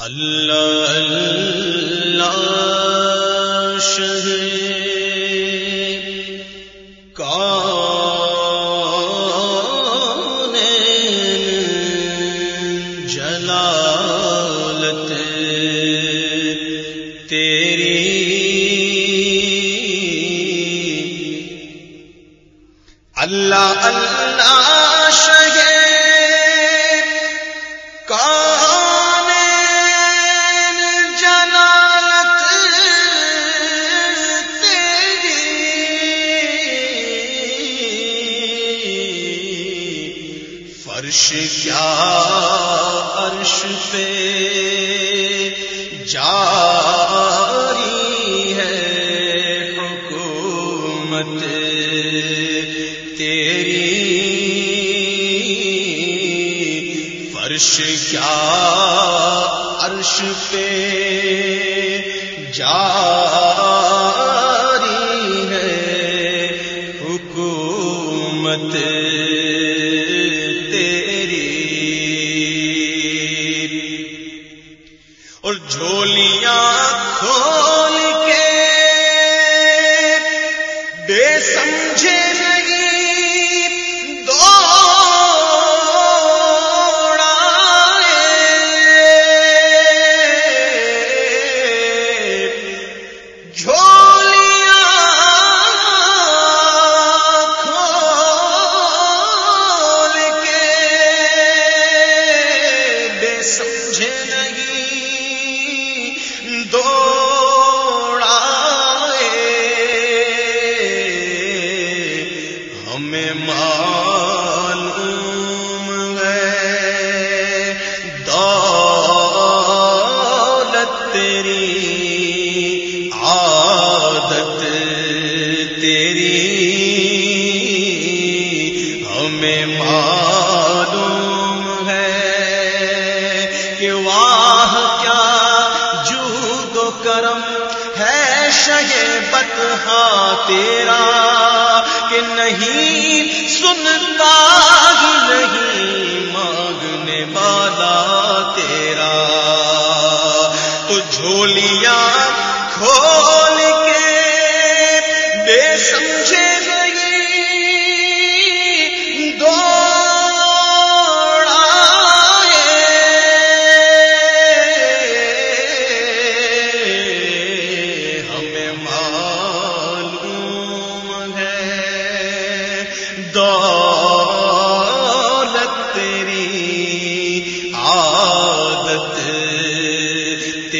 اللہ اللہ شہ کون جلالت تیری اللہ اللہ تیری فرش کیا عرش پہ جاری ہے حکومت تیری فرش کیا عرش پہ جاری ہے حکومت بتہا تیرا کہ نہیں سنتا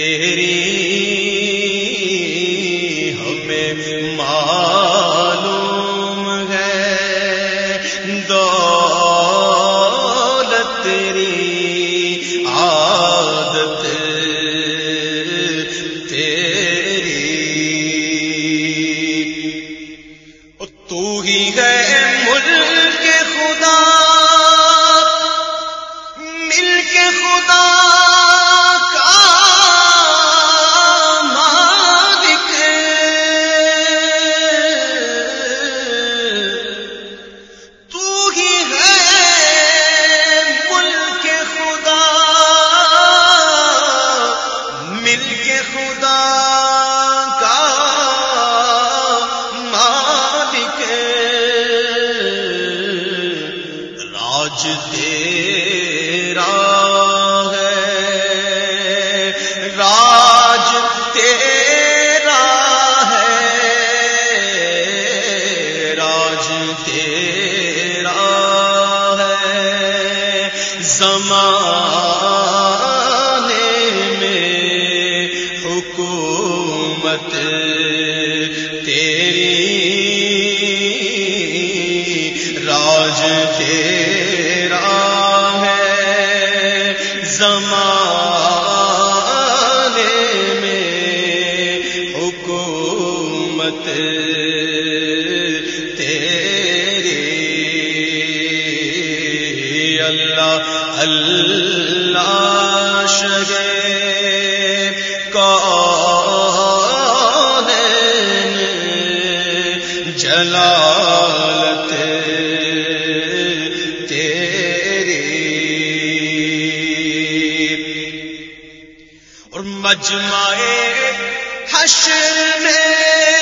تیری ہمیں معلوم ہے۔ دولت تیری، عادت تیری۔ تو ہی ہے ملک خدا۔ مل کے خدا۔ تیرا ہے راج تیرا ہے۔ زمانے میں حکومت تیری راج تیرا اللہ اللہ شگے کون جلالت تیری؟ اور مجمائے حشر میں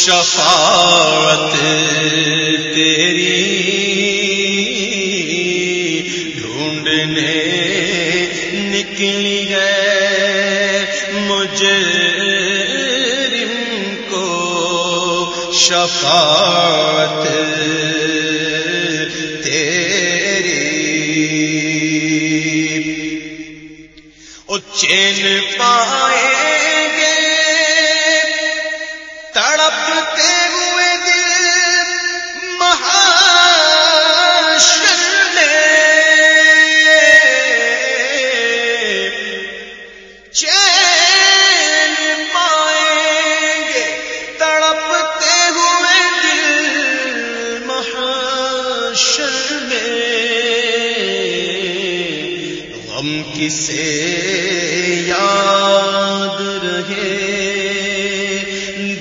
شفاعت تیری ڈھونڈنے نکلی ہے مجرم کو شفاعت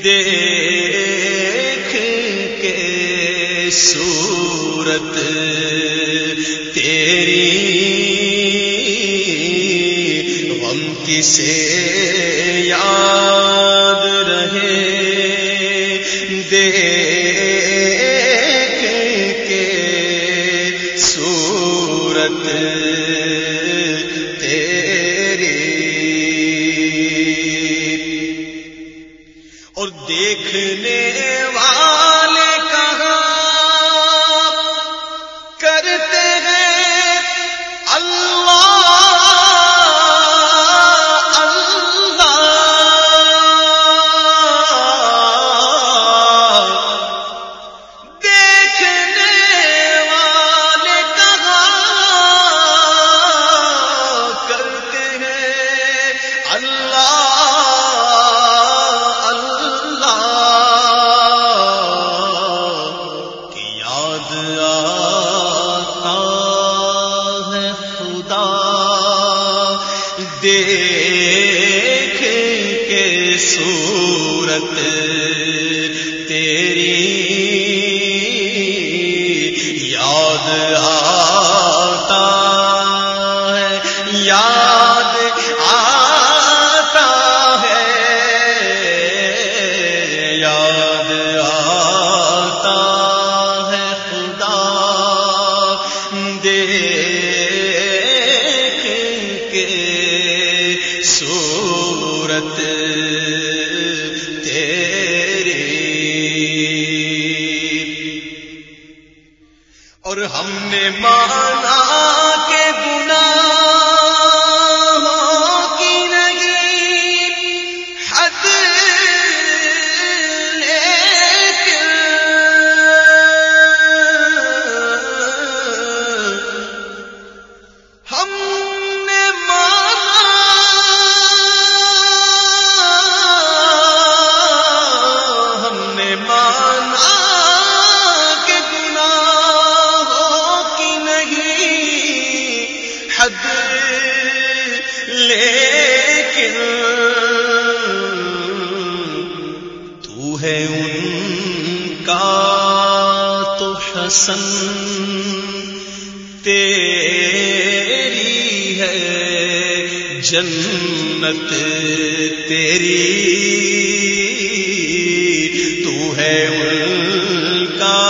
دیکھ کے صورت تیری غم کسے یاد رہے؟ دیکھ کے صورت آتا ہے یاد آتا ہے۔ یاد آتا ہے خدا دیکھ کے صورت حسن تیری ہے جنت تیری تو ہے ان کا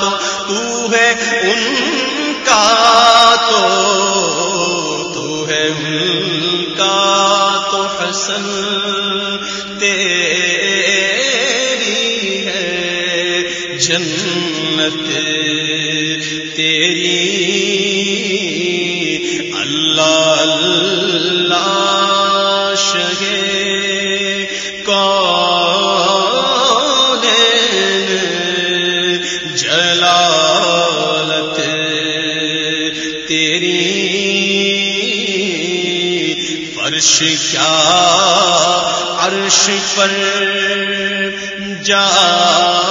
تو تو ہے ان کا تو تو ہے ان کا تو حسن جنت تیری۔ اللہ اللہ شگے کون جلالت تیری؟ فرش کیا عرش پر جا